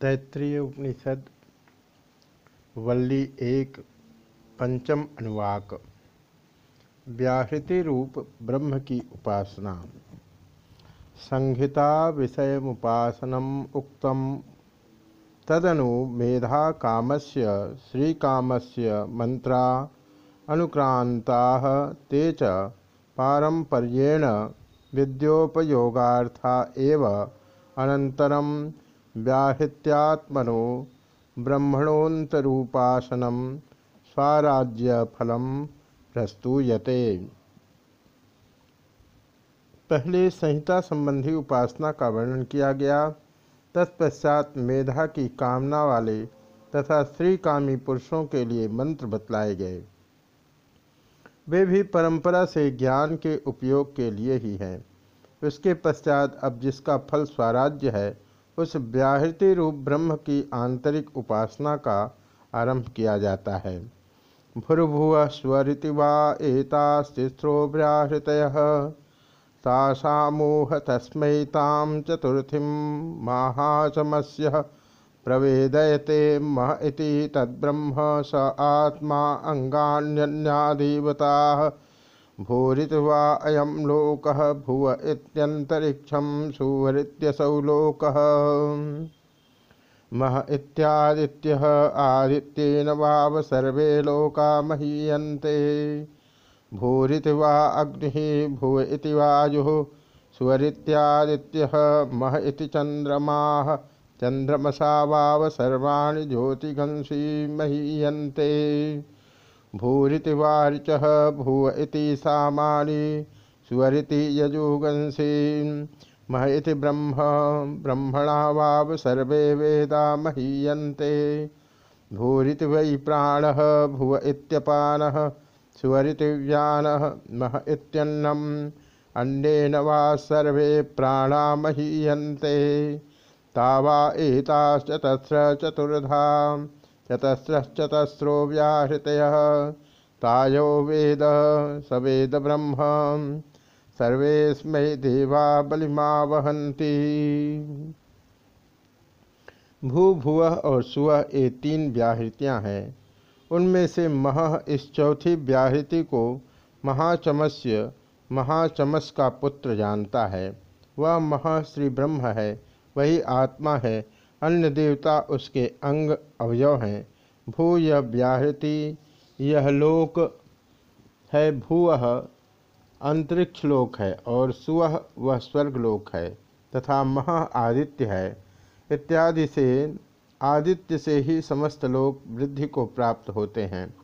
तैत्रीय उपनिषद, वल्ली एक, पंचम अनुवाक। व्याहृति रूप ब्रह्म की उपासना। संहिता विषय उपासनम उक्तम। तदनु मेधा कामस्य श्रीकामस्य मंत्रा अनुक्रांता ते च पारंपर्येण विद्योपयोगार्था एव अनंतरम व्याहृत्यात्मनो ब्रह्मणोन्तरूपासनम स्वराज्यफलम प्रस्तूयते। पहले संहिता संबंधी उपासना का वर्णन किया गया। तत्पश्चात मेधा की कामना वाले तथा श्रीकामी पुरुषों के लिए मंत्र बतलाए गए। वे भी परंपरा से ज्ञान के उपयोग के लिए ही हैं। उसके पश्चात अब जिसका फल स्वराज्य है उस व्याहृति रूप ब्रह्म की आंतरिक उपासना का आरंभ किया जाता है। भूर्भुव स्वरिति वा एतास्तिस्रो व्याहृत तासामोह तस्मै तां चतुर्थीं महाचमस्य प्रवेदयते मह इति तद्ब्रह्म स आत्मा अङ्गान्यन्यादेवताः। भूरित वा अयम लोक भुव इत्यंतरिक्षम सुवरित्यसौ लोक। मह इत्यादित्य आदित्येन वाव सर्वे लोका महीयन्ते। भूरित वा अग्नि भुव इति वायुः, सुवरित्यादित्यः मह इति चन्द्रमाः। चन्द्रमसा वाव सर्वाणि ज्योतिगंसी महीयन्ते। भूरिति वारिच भूव इति सामानि स्वरिति यजुगंसी। मह ब्रह्म, ब्रह्मणा वाव सर्वे वेदा महीयन्ते। भूरिति वै प्राणः, भुव इत्यपानः स्वरिति व्यानः मह इत्यन्नम्। अन्येन वा सर्वे प्राणा महीयन्ते। तावा एताश्चतस्र चतुर्धा। चतस्रश्चतस्रो व्याहृतय तायो वेद, स वेद ब्रह्म। सर्वेस्मै देवा बलिमा वहंती भू भुव और सुव ये तीन व्याहृतियाँ हैं। उनमें से मह इस चौथी व्याहृति को महाचमस्य, महाचमस का पुत्र जानता है। वह महा श्री ब्रह्म है, वही आत्मा है अन्य देवता उसके अंग अवयव हैं। भू यह व्याहृति, यह लोक है भूवह अंतरिक्ष लोक है और सुवह वह स्वर्गलोक है तथा महा आदित्य है। इत्यादि से, आदित्य से ही समस्त लोक वृद्धि को प्राप्त होते हैं।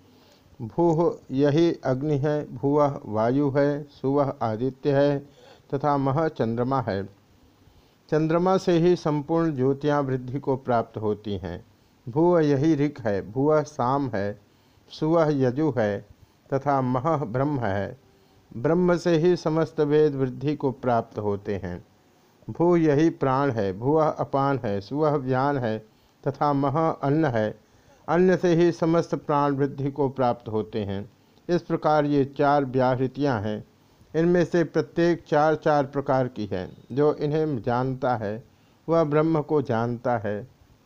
भूह यही अग्नि है भूवह वायु है सुवह आदित्य है तथा मह चंद्रमा है। चंद्रमा से ही संपूर्ण ज्योतियाँ वृद्धि को प्राप्त होती हैं। भूव यही ऋख है, भुव साम है सुवह यजु है, तथा मह ब्रह्म है। ब्रह्म से ही समस्त वेद वृद्धि को प्राप्त होते हैं। भू यही प्राण है, भुव अपान है सुवह व्यान है, तथा मह अन्न है। अन्न से ही समस्त प्राण वृद्धि को प्राप्त होते हैं। इस प्रकार ये चार व्याहृतियाँ हैं। इनमें से प्रत्येक चार चार प्रकार की है, जो इन्हें जानता है, वह ब्रह्म को जानता है।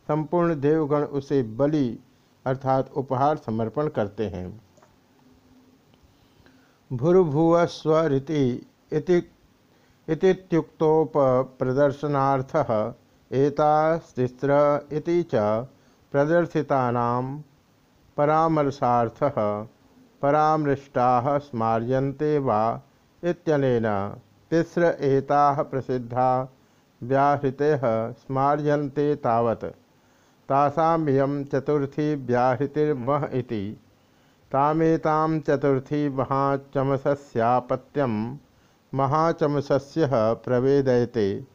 संपूर्ण देवगण उसे बलि अर्थात उपहार समर्पण करते हैं। भूर्भुव स्वरिति इतिक्तोप प्रदर्शनार्थ एतास्तिस्र इति च प्रदर्शितानां परामर्शार्थः, परामृष्टाः स्मार्यन्ते वा इत्यनेन तिस्र एताः प्रसिद्धा व्याहृते स्मार्यन्ते तावत्। तासामियं चतुर्थी व्याहृतिर्मह इति। तामेतां चतुर्थी महाचमसस्यापत्यं महाचमसस्य प्रवेदयते।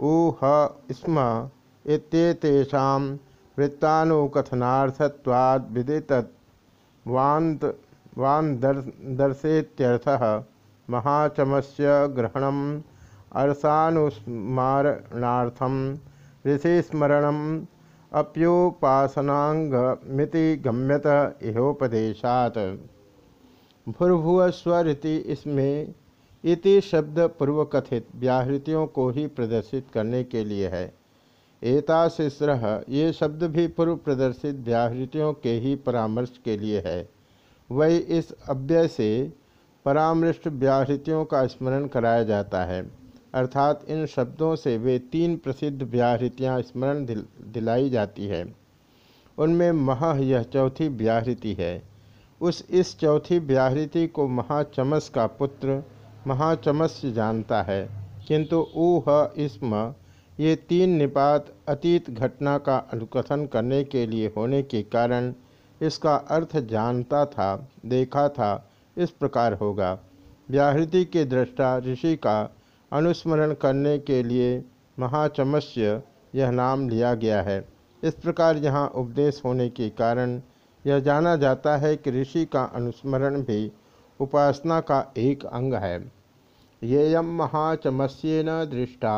ऊह, स्म, इत्येतेषां वृत्तानुकथनार्थत्वाद् विदितवान्त वान्दर्, दर्शेत्यर्थः। महाचमस्य ग्रहणम अर्षानुस्मारणार्थम ऋषिस्मरण अप्योपासनांगमिति गम्यत इहोपदेशात। भूर्भुव स्वरिति इसमें इति शब्द पूर्व कथित व्याहृतियों को ही प्रदर्शित करने के लिए है। एताशिस्र ये शब्द भी पूर्व प्रदर्शित व्याहृतियों के ही परामर्श के लिए है। वही इस अव्यय से परामृष्ट व्याहृतियों का स्मरण कराया जाता है। अर्थात इन शब्दों से वे तीन प्रसिद्ध व्याहृतियाँ स्मरण दिल, दिलाई जाती है। उनमें मह यह चौथी व्याहृति है। उस इस चौथी व्याहृति को महाचमस का पुत्र महाचमस जानता है। किंतु ऊह इसम ये तीन निपात अतीत घटना का अनुकथन करने के लिए होने के कारण इसका अर्थ जानता था देखा था इस प्रकार होगा। व्याहृति के दृष्टा ऋषि का अनुस्मरण करने के लिए महाचमस्य यह नाम लिया गया है। इस प्रकार यहाँ उपदेश होने के कारण यह जाना जाता है कि ऋषि का अनुस्मरण भी उपासना का एक अंग है। ये येयम महाचमस्येन दृष्टा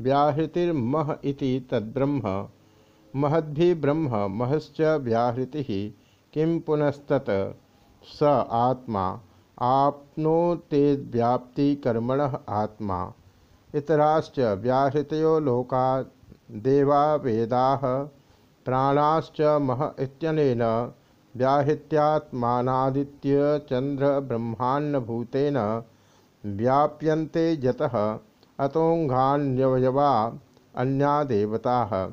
व्याहृतिर्मह इति तद्ब्रह्म महद्भि ब्रह्म महश्च व्याहृति किं पुनस्तत। स आत्मा आपनोते व्याप्ति कर्मण आत्मा। इतराश्च व्याहृतो लोका देवा वेदा, प्राणाश्च मह इत्यनेन व्याहृत्यात्मादित्य चंद्र ब्रह्मांडभूतेन व्याप्यन्ते यतः अतोंघान्यवयवा अन्या देवता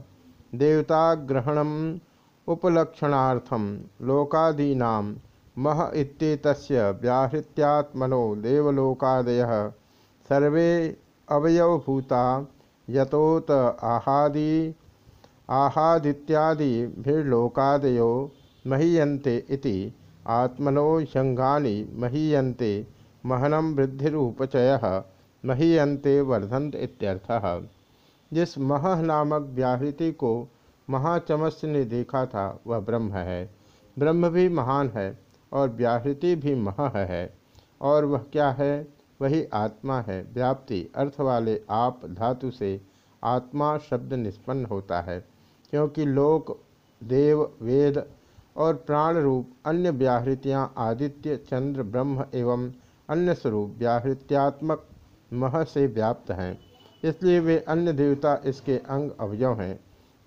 देवताग्रहणम, उपलक्षणार्थम लोकादीना मह इत्येतस्य व्याहृत्यात्मनो देवलोकादयः। सर्वे अवयवभूता यतोत आहादि आहादित्यादिभिर्लोकादयो महीयन्ते इति। आत्मनो शंगानि महीयन्ते महनम वृद्धिरूपचय महीयन्ते वर्धंत इत्यर्थः। जिस मह नामक व्याहृति को महाचमस्य ने देखा था, वह ब्रह्म है। ब्रह्म भी महान है। और व्याहृति भी मह है। और वह क्या है? वही आत्मा है। व्याप्ति अर्थ वाले आप धातु से आत्मा शब्द निष्पन्न होता है, क्योंकि लोक, देव, वेद और प्राण रूप अन्य व्याहृतियाँ आदित्य, चंद्र, ब्रह्म एवं अन्य स्वरूप व्याहृत्यात्मक मह से व्याप्त हैं। इसलिए वे अन्य देवता इसके अंग अवयव हैं।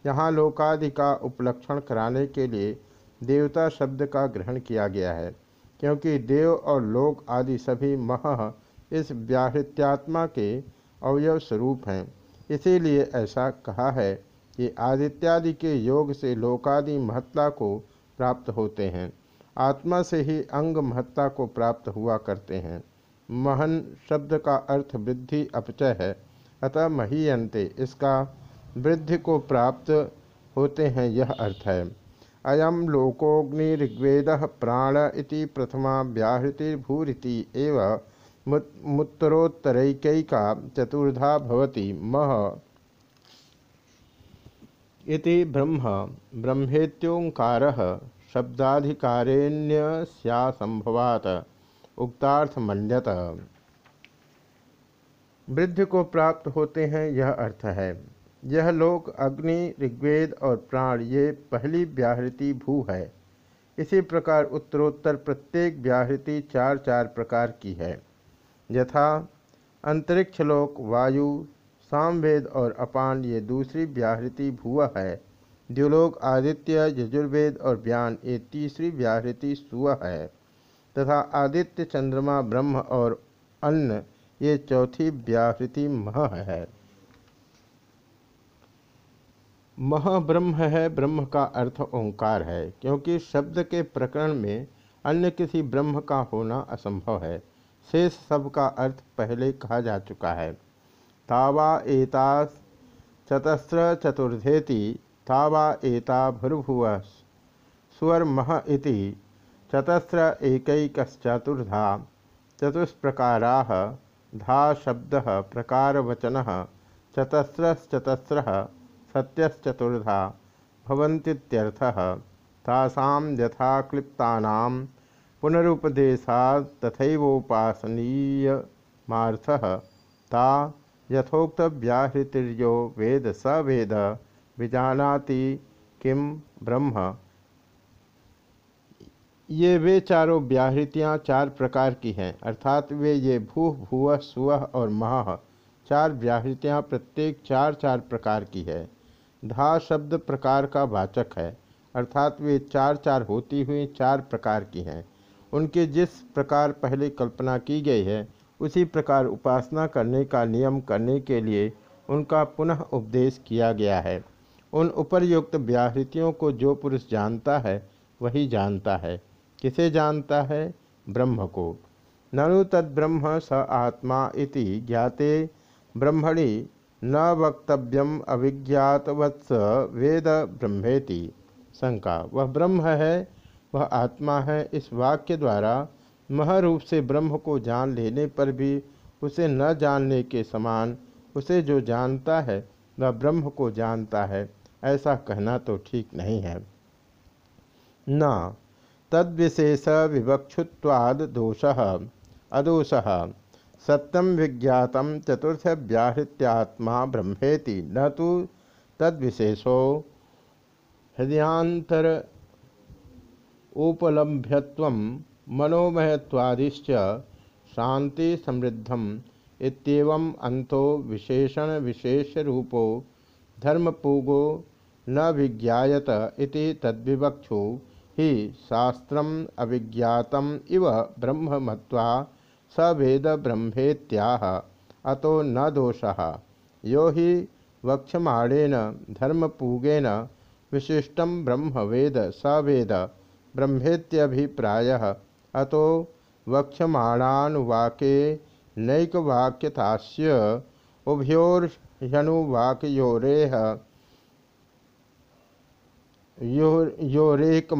यहाँ लोकादि का उपलक्षण कराने के लिए देवता शब्द का ग्रहण किया गया है, क्योंकि देव और लोक आदि सभी मह इस व्याहृत्यात्मा के अवयव स्वरूप हैं। इसीलिए ऐसा कहा है कि आदित्यादि के योग से लोकादि महत्ता को प्राप्त होते हैं। आत्मा से ही अंग महत्ता को प्राप्त हुआ करते हैं। महन शब्द का अर्थ वृद्धि अपचय है, अतः महीयंते इसका वृद्धि को प्राप्त होते हैं, यह अर्थ है। अयम लोकोग्नि ऋग्वेद प्राण इति प्रथमा व्याहृतिर्भूरिति एव मुत्तरोत्तरैकैका चतुर्धा भवति मह। इति ब्रह्म ब्रह्मेत्योंकार शब्दाधिकारेण्यस्यासंभवात् उक्तार्थ मंडत वृद्ध को प्राप्त होते हैं, यह अर्थ है। यह लोक अग्नि, ऋग्वेद और प्राण, ये पहली व्याहृति भू है। इसी प्रकार उत्तरोत्तर प्रत्येक व्याहृति चार चार प्रकार की है। यथा, अंतरिक्ष लोक, वायु, सामवेद और अपान, ये दूसरी व्याहृति भूआ है। द्युलोक, आदित्य, यजुर्वेद और व्यान, ये तीसरी व्याहृति सुआ है। तथा आदित्य, चंद्रमा, ब्रह्म और अन्न, ये चौथी व्याहृति मह है। मह ब्रह्म है, ब्रह्म का अर्थ ओंकार है, क्योंकि शब्द के प्रकरण में अन्य किसी ब्रह्म का होना असंभव है। शेष सब का अर्थ पहले कहा जा चुका है। तावा एता चतस्र चतुर्धेति, तावा एता भूर्भुव स्वर मह इति, चतस्र एकैकश्चतुर्धा, चतुष्प्रकारा, धा शब्द प्रकार प्रकारवचन, चतस्रश्चतस्र सत्यश्चतुर्धा भवन्तीत्यर्थः तासां यथा क्लिप्तानां पुनरुपदेशात् तथैवोपासनीयमार्थः। ता यथोक्तव्याहृतिर्यो वेद स वेद। विजानाति किम ब्रह्म। ये वे चारों व्याहृतियाँ चार प्रकार की हैं, अर्थात वे ये भूह भूव सुवह और मह, चार व्याहृतियाँ प्रत्येक चार चार प्रकार की है। धा शब्द प्रकार का वाचक है, अर्थात वे चार चार होती हुई चार प्रकार की हैं। उनके जिस प्रकार पहले कल्पना की गई है, उसी प्रकार उपासना करने का नियम करने के लिए उनका पुनः उपदेश किया गया है। उन उपर्युक्त व्याहृतियों को जो पुरुष जानता है, वही जानता है। किसे जानता है? ब्रह्म को। ननु तद्ब्रह्म स आत्मा इति ज्ञाते ब्रह्मणि न वक्तव्यम अभिज्ञातवत्स वेद ब्रह्मेति। शंका। वह ब्रह्म है, वह आत्मा है। इस वाक्य द्वारा महरूप से ब्रह्म को जान लेने पर भी उसे न जानने के समान उसे जो जानता है, वह ब्रह्म को जानता है। ऐसा कहना तो ठीक नहीं है। न। तद्विशेष विवक्षुत्वाद दोष। अदोष। सत्यम विज्ञात चतुर्थ व्याहृत्यात्मा ब्रह्मेति, न तो तद्विशेषो हृदयांतर उपलभ्यत्व मनोमयत्वादिश्च शांति समृद्धम इतम अंतो विशेषण विशेष रूपो धर्मपूगो न विज्ञात इति तद्विवक्षु ही शास्त्र अभिज्ञात इव ब्रह्म मत्वा स वेद ब्रह्मेत्याह। अतो न दोष। यो ही वक्षमाणेन, धर्मपूगेन विशिष्ट ब्रह्म वेद स वेद ब्रह्मेत्यभिप्राय। अतो वक्षमाणानुवाके नैकवाक्यतास्य उभयोर्ह्यनुवाकयोरेह। योरेक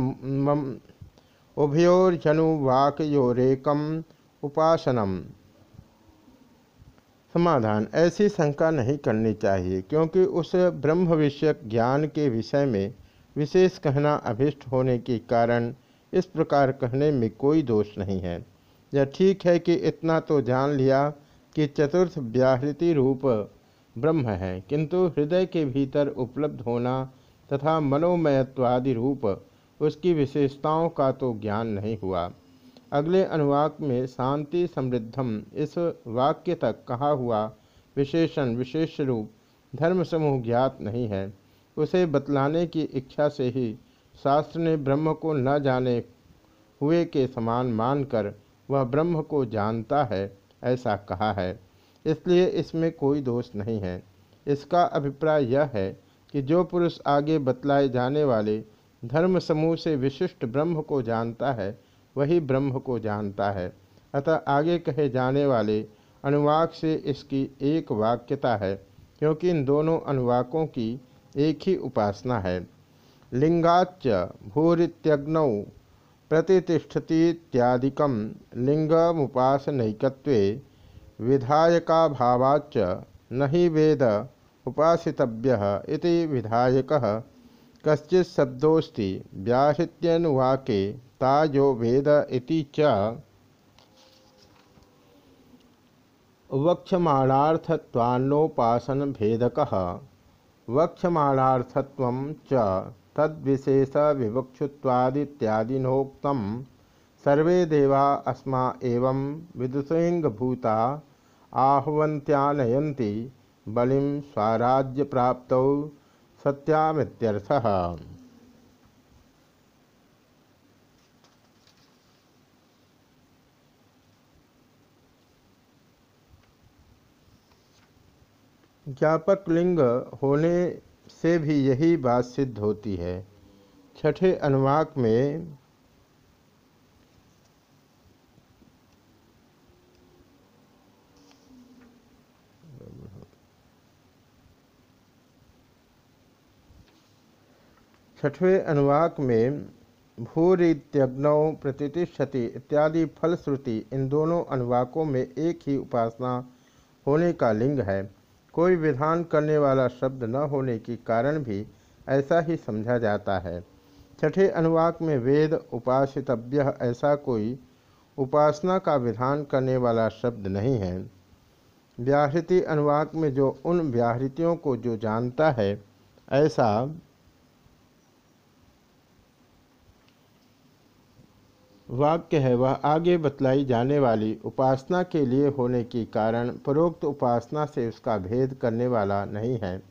उभयोर्जनुवाकयोरेकम उपासनम। समाधान, ऐसी शंका नहीं करनी चाहिए, क्योंकि उस ब्रह्म विषयक ज्ञान के विषय में विशेष कहना अभिष्ट होने के कारण इस प्रकार कहने में कोई दोष नहीं है। यह ठीक है कि इतना तो जान लिया कि चतुर्थ व्याहृति रूप ब्रह्म है, किंतु हृदय के भीतर उपलब्ध होना तथा मनोमयत्वादि रूप, उसकी विशेषताओं का तो ज्ञान नहीं हुआ। अगले अनुवाक में शांति समृद्धम, इस वाक्य तक कहा हुआ विशेषण विशेष रूप धर्म समूह ज्ञात नहीं है। उसे बतलाने की इच्छा से ही शास्त्र ने ब्रह्म को न जाने हुए के समान मानकर वह ब्रह्म को जानता है, ऐसा कहा है। इसलिए इसमें कोई दोष नहीं है। इसका अभिप्राय यह है कि जो पुरुष आगे बतलाए जाने वाले धर्म समूह से विशिष्ट ब्रह्म को जानता है वही ब्रह्म को जानता है। अतः आगे कहे जाने वाले अनुवाक से इसकी एक वाक्यता है, क्योंकि इन दोनों अनुवाकों की एक ही उपासना है। लिंगाच भूरित्यग्नौ प्रतिष्ठतीत्यादिक लिंगमुपासनैकत्वे विधायकाभावाच न ही वेद उपासितव्य इति विधायक कश्चित शब्दोस्ति व्याहृत्यनुवाके ताजो वेद इति च। वक्षमाणार्थत्वान्नोपासन भेदक वक्षमाणार्थत्व च तद्विशेष विवक्षुत्वादित्यादिनोक्त सर्वे देवा अस्मा एवं विदुषेङ्गभूता आहवन्त्यानयन्ति, बलिं स्वराज्यप्राप्तौ सत्यामित्यर्थः। ज्ञापक लिंग होने से भी यही बात सिद्ध होती है। छठे अनुवाक में छठवें अनुवाक में भूरित्यग्नौ प्रतिष्ठति इत्यादि फलश्रुति इन दोनों अनुवाकों में एक ही उपासना होने का लिंग है। कोई विधान करने वाला शब्द न होने के कारण भी ऐसा ही समझा जाता है। छठे अनुवाक में वेद उपासितव्य ऐसा कोई उपासना का विधान करने वाला शब्द नहीं है। व्याहृति अनुवाक में जो उन व्याहृतियों को जो जानता है, ऐसा वाक्य है, वह आगे बतलाई जाने वाली उपासना के लिए होने के कारण परोक्त उपासना से उसका भेद करने वाला नहीं है।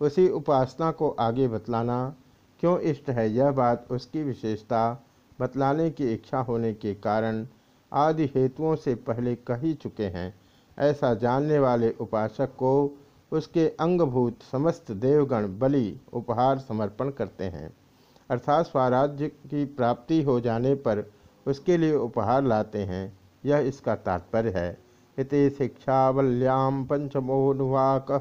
उसी उपासना को आगे बतलाना क्यों इष्ट है, यह बात उसकी विशेषता बतलाने की इच्छा होने के कारण आदि हेतुओं से पहले कह चुके हैं। ऐसा जानने वाले उपासक को उसके अंगभूत समस्त देवगण बलि उपहार समर्पण करते हैं। अर्थात स्वराज्य की प्राप्ति हो जाने पर उसके लिए उपहार लाते हैं। यह इसका तात्पर्य है। इति शिक्षावल्याम पंचमोनुवाक